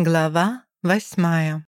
Глава восьмая.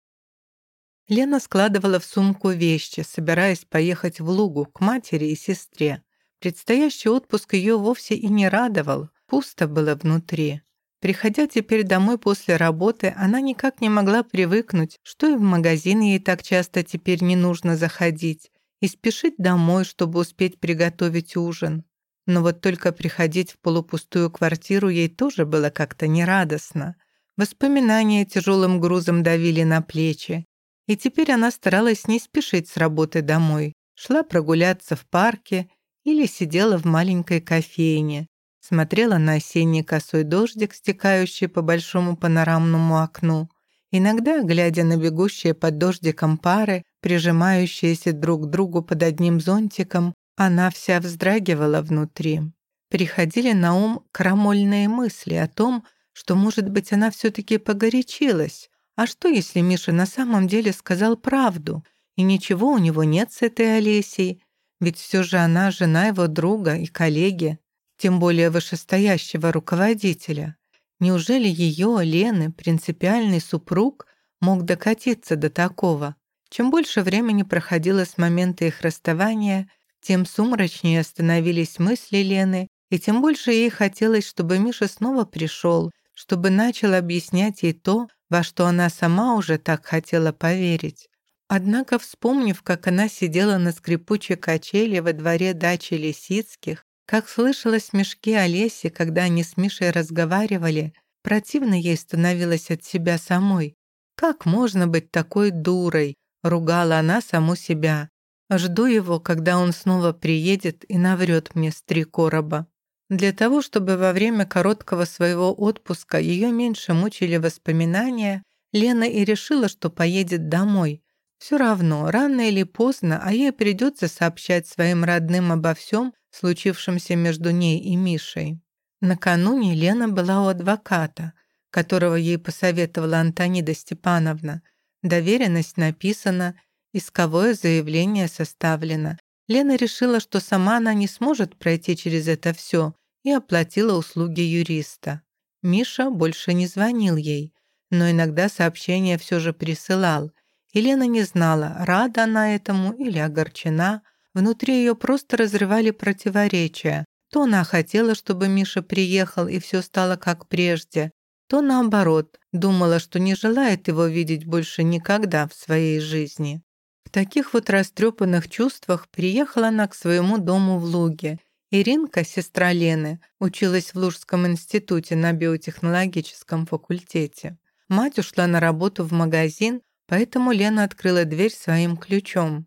Лена складывала в сумку вещи, собираясь поехать в Лугу к матери и сестре. Предстоящий отпуск ее вовсе и не радовал, пусто было внутри. Приходя теперь домой после работы, она никак не могла привыкнуть, что и в магазин ей так часто теперь не нужно заходить, и спешить домой, чтобы успеть приготовить ужин. Но вот только приходить в полупустую квартиру ей тоже было как-то нерадостно. Воспоминания тяжелым грузом давили на плечи. И теперь она старалась не спешить с работы домой. Шла прогуляться в парке или сидела в маленькой кофейне. Смотрела на осенний косой дождик, стекающий по большому панорамному окну. Иногда, глядя на бегущие под дождиком пары, прижимающиеся друг к другу под одним зонтиком, она вся вздрагивала внутри. Приходили на ум крамольные мысли о том, что, может быть, она все-таки погорячилась. А что, если Миша на самом деле сказал правду, и ничего у него нет с этой Олесей? Ведь все же она жена его друга и коллеги, тем более вышестоящего руководителя. Неужели ее, Лены, принципиальный супруг, мог докатиться до такого? Чем больше времени проходило с момента их расставания, тем сумрачнее становились мысли Лены, и тем больше ей хотелось, чтобы Миша снова пришел чтобы начал объяснять ей то, во что она сама уже так хотела поверить. Однако, вспомнив, как она сидела на скрипучей качели во дворе дачи Лисицких, как слышала смешки Олеси, когда они с Мишей разговаривали, противно ей становилось от себя самой. «Как можно быть такой дурой?» — ругала она саму себя. «Жду его, когда он снова приедет и наврет мне с три короба». Для того, чтобы во время короткого своего отпуска ее меньше мучили воспоминания, Лена и решила, что поедет домой. Все равно, рано или поздно, а ей придется сообщать своим родным обо всем, случившемся между ней и Мишей. Накануне Лена была у адвоката, которого ей посоветовала Антонида Степановна. Доверенность написана, исковое заявление составлено. Лена решила, что сама она не сможет пройти через это все, и оплатила услуги юриста. Миша больше не звонил ей, но иногда сообщения все же присылал. Елена не знала, рада она этому или огорчена. Внутри ее просто разрывали противоречия. То она хотела, чтобы Миша приехал и все стало как прежде, то наоборот, думала, что не желает его видеть больше никогда в своей жизни. В таких вот растрепанных чувствах приехала она к своему дому в Луге – Иринка, сестра Лены, училась в Лужском институте на биотехнологическом факультете. Мать ушла на работу в магазин, поэтому Лена открыла дверь своим ключом.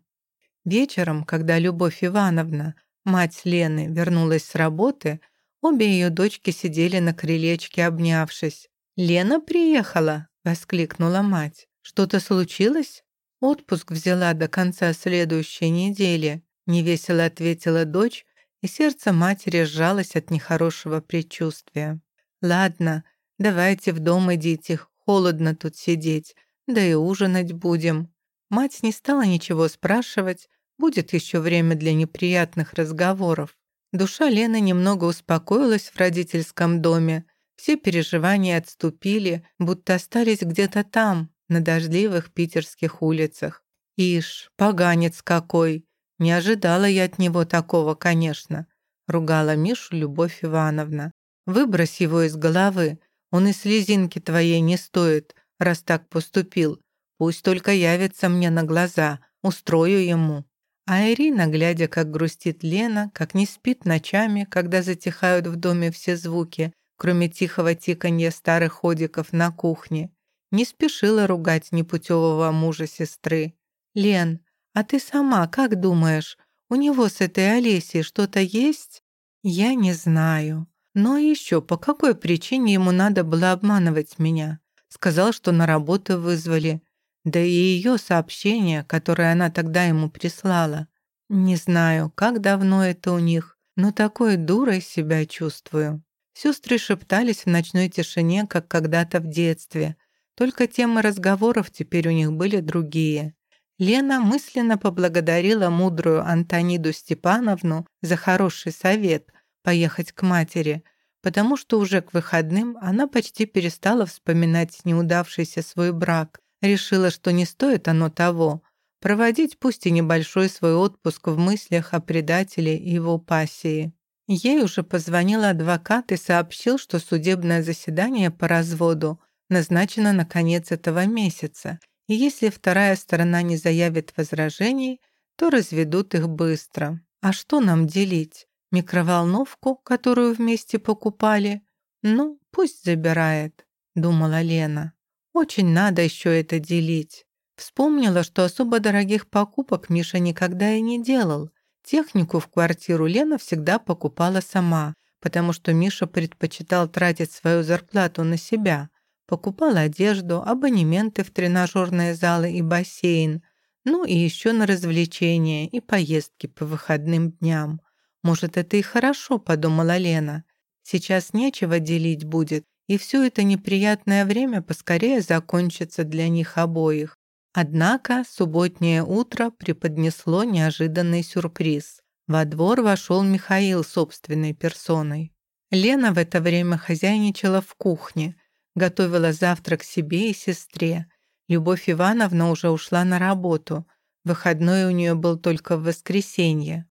Вечером, когда Любовь Ивановна, мать Лены, вернулась с работы, обе ее дочки сидели на крылечке, обнявшись. «Лена приехала!» — воскликнула мать. «Что-то случилось?» «Отпуск взяла до конца следующей недели», — невесело ответила дочь, и сердце матери сжалось от нехорошего предчувствия. «Ладно, давайте в дом идите, холодно тут сидеть, да и ужинать будем». Мать не стала ничего спрашивать, будет еще время для неприятных разговоров. Душа Лены немного успокоилась в родительском доме, все переживания отступили, будто остались где-то там, на дождливых питерских улицах. Ишь, поганец какой! Не ожидала я от него такого, конечно, ругала Мишу Любовь Ивановна. Выбрось его из головы, он и слезинки твоей не стоит, раз так поступил. Пусть только явится мне на глаза, устрою ему. А Ирина, глядя, как грустит Лена, как не спит ночами, когда затихают в доме все звуки, кроме тихого тиканья старых ходиков на кухне, не спешила ругать непутевого мужа сестры. «Лен, а ты сама как думаешь, у него с этой Олесей что-то есть? Я не знаю. Но еще по какой причине ему надо было обманывать меня? Сказал, что на работу вызвали. Да и ее сообщение, которое она тогда ему прислала. Не знаю, как давно это у них, но такой дурой себя чувствую. Сестры шептались в ночной тишине, как когда-то в детстве. Только темы разговоров теперь у них были другие. Лена мысленно поблагодарила мудрую Антониду Степановну за хороший совет поехать к матери, потому что уже к выходным она почти перестала вспоминать неудавшийся свой брак, решила, что не стоит оно того, проводить пусть и небольшой свой отпуск в мыслях о предателе и его пассии. Ей уже позвонил адвокат и сообщил, что судебное заседание по разводу назначено на конец этого месяца, и если вторая сторона не заявит возражений, то разведут их быстро. А что нам делить? Микроволновку, которую вместе покупали? Ну, пусть забирает, думала Лена. Очень надо еще это делить. Вспомнила, что особо дорогих покупок Миша никогда и не делал. Технику в квартиру Лена всегда покупала сама, потому что Миша предпочитал тратить свою зарплату на себя. Покупал одежду, абонементы в тренажерные залы и бассейн, ну и еще на развлечения и поездки по выходным дням. Может, это и хорошо, подумала Лена. Сейчас нечего делить будет, и все это неприятное время поскорее закончится для них обоих. Однако субботнее утро преподнесло неожиданный сюрприз. Во двор вошел Михаил собственной персоной. Лена в это время хозяйничала в кухне, готовила завтрак себе и сестре. Любовь Ивановна уже ушла на работу. Выходной у нее был только в воскресенье.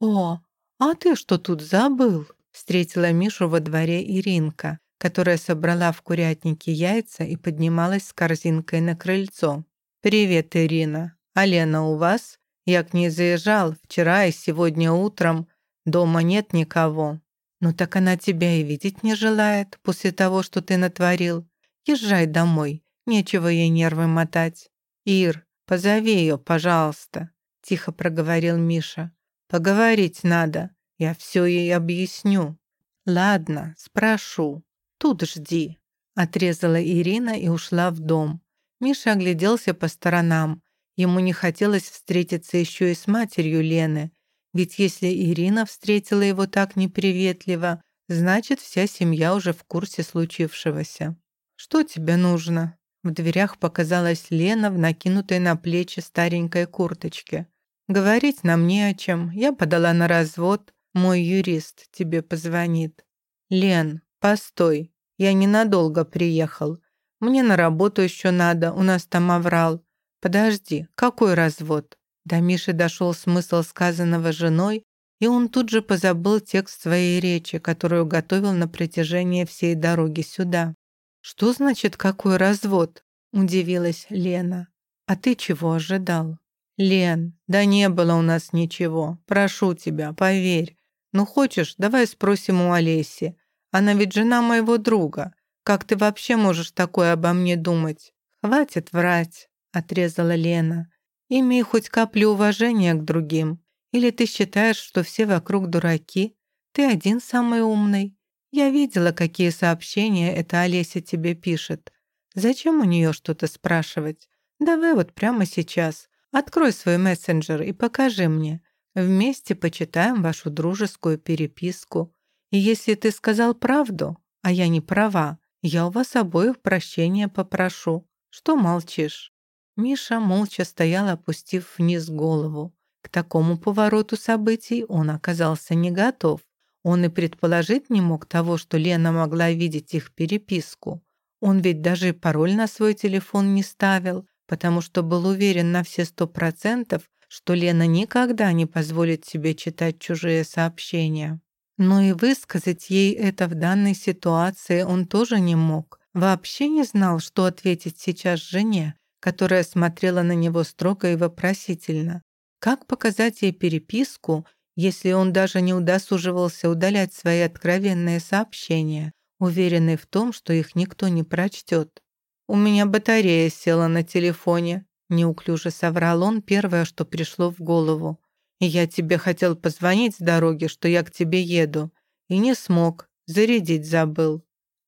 «О, а ты что тут забыл?» Встретила Мишу во дворе Иринка, которая собрала в курятнике яйца и поднималась с корзинкой на крыльцо. «Привет, Ирина. А Лена у вас? Я к ней заезжал вчера и сегодня утром. Дома нет никого». «Ну так она тебя и видеть не желает после того, что ты натворил. Езжай домой, нечего ей нервы мотать. Ир, позови ее, пожалуйста», — тихо проговорил Миша. «Поговорить надо, я все ей объясню». «Ладно, спрошу. Тут жди», — отрезала Ирина и ушла в дом. Миша огляделся по сторонам. Ему не хотелось встретиться еще и с матерью Лены, ведь если Ирина встретила его так неприветливо, значит, вся семья уже в курсе случившегося. «Что тебе нужно?» В дверях показалась Лена в накинутой на плечи старенькой курточке. «Говорить нам не о чем. Я подала на развод. Мой юрист тебе позвонит». «Лен, постой. Я ненадолго приехал. Мне на работу еще надо, у нас там оврал. Подожди, какой развод? До Миши дошел смысл сказанного женой, и он тут же позабыл текст своей речи, которую готовил на протяжении всей дороги сюда. «Что значит, какой развод?» – удивилась Лена. «А ты чего ожидал?» «Лен, да не было у нас ничего. Прошу тебя, поверь. Ну хочешь, давай спросим у Олеси. Она ведь жена моего друга. Как ты вообще можешь такое обо мне думать? Хватит врать, отрезала Лена. Имей хоть каплю уважения к другим. Или ты считаешь, что все вокруг дураки? Ты один самый умный. Я видела, какие сообщения эта Олеся тебе пишет. Зачем у нее что-то спрашивать? Давай вот прямо сейчас. Открой свой мессенджер и покажи мне. Вместе почитаем вашу дружескую переписку. И если ты сказал правду, а я не права, я у вас обоих прощения попрошу. Что молчишь?» Миша молча стоял, опустив вниз голову. К такому повороту событий он оказался не готов. Он и предположить не мог того, что Лена могла видеть их переписку. Он ведь даже пароль на свой телефон не ставил, потому что был уверен на все сто процентов, что Лена никогда не позволит себе читать чужие сообщения. Но и высказать ей это в данной ситуации он тоже не мог. Вообще не знал, что ответить сейчас жене, которая смотрела на него строго и вопросительно. Как показать ей переписку, если он даже не удосуживался удалять свои откровенные сообщения, уверенный в том, что их никто не прочтет? «У меня батарея села на телефоне», — неуклюже соврал он первое, что пришло в голову. Я тебе хотел позвонить с дороги, что я к тебе еду, и не смог, зарядить забыл».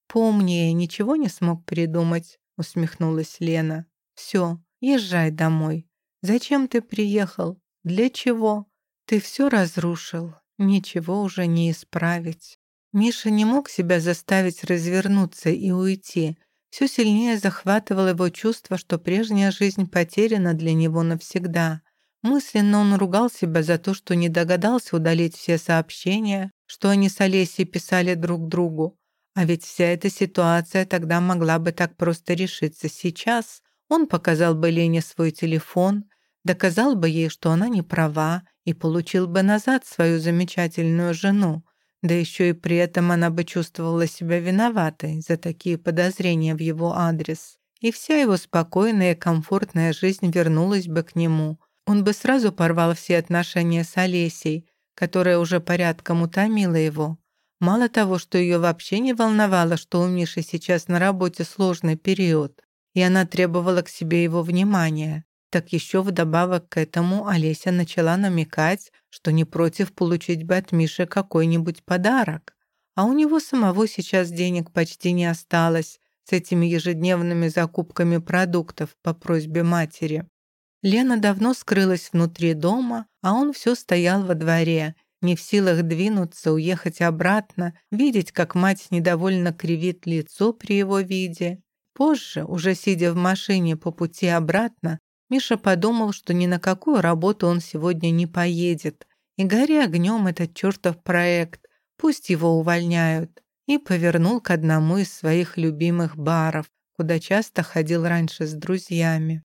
«Поумнее ничего не смог придумать», — усмехнулась Лена. «Все, езжай домой. Зачем ты приехал? Для чего? Ты все разрушил. Ничего уже не исправить». Миша не мог себя заставить развернуться и уйти. Все сильнее захватывало его чувство, что прежняя жизнь потеряна для него навсегда. Мысленно он ругал себя за то, что не догадался удалить все сообщения, что они с Олесей писали друг другу. А ведь вся эта ситуация тогда могла бы так просто решиться сейчас. Он показал бы Лене свой телефон, доказал бы ей, что она не права, и получил бы назад свою замечательную жену. Да еще и при этом она бы чувствовала себя виноватой за такие подозрения в его адрес. И вся его спокойная и комфортная жизнь вернулась бы к нему. Он бы сразу порвал все отношения с Олесей, которая уже порядком утомила его. Мало того, что ее вообще не волновало, что у Миши сейчас на работе сложный период, и она требовала к себе его внимания, так еще вдобавок к этому Олеся начала намекать, что не против получить бы от Миши какой-нибудь подарок. А у него самого сейчас денег почти не осталось с этими ежедневными закупками продуктов по просьбе матери. Лена давно скрылась внутри дома, а он все стоял во дворе, не в силах двинуться, уехать обратно, видеть, как мать недовольно кривит лицо при его виде. Позже, уже сидя в машине по пути обратно, Миша подумал, что ни на какую работу он сегодня не поедет. И гори огнем этот чертов проект, пусть его увольняют. И повернул к одному из своих любимых баров, куда часто ходил раньше с друзьями.